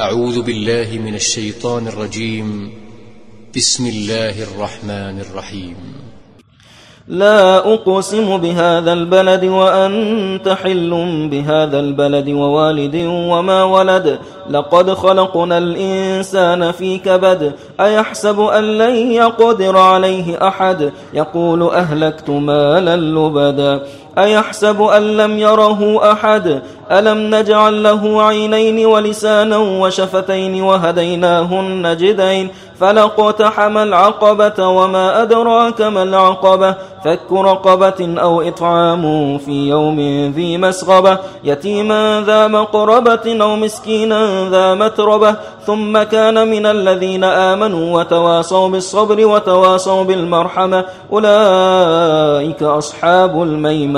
أعوذ بالله من الشيطان الرجيم. بسم الله الرحمن الرحيم. لا أقسم بهذا البلد وأنت حل بهذا البلد ووالد وما ولد. لقد خلقنا الإنسان في كبد. أيحسب أن لن يقدر عليه أحد. يقول أهلكت مالا لبدا. أيحسب أن لم يره أحد؟ ألم نجعل له عينين ولسانا وشفتين وهديناه النجدين فلقتحم العقبة وما أدراك ما العقبة؟ فك رقبة أو إطعام في يوم ذي مسغبة؟ يتيما ذا مقربة أو مسكينا ذا متربة؟ ثم كان من الذين آمنوا وتواصوا بالصبر وتواصوا بالمرحمة؟ أولئك أصحاب الميمنة.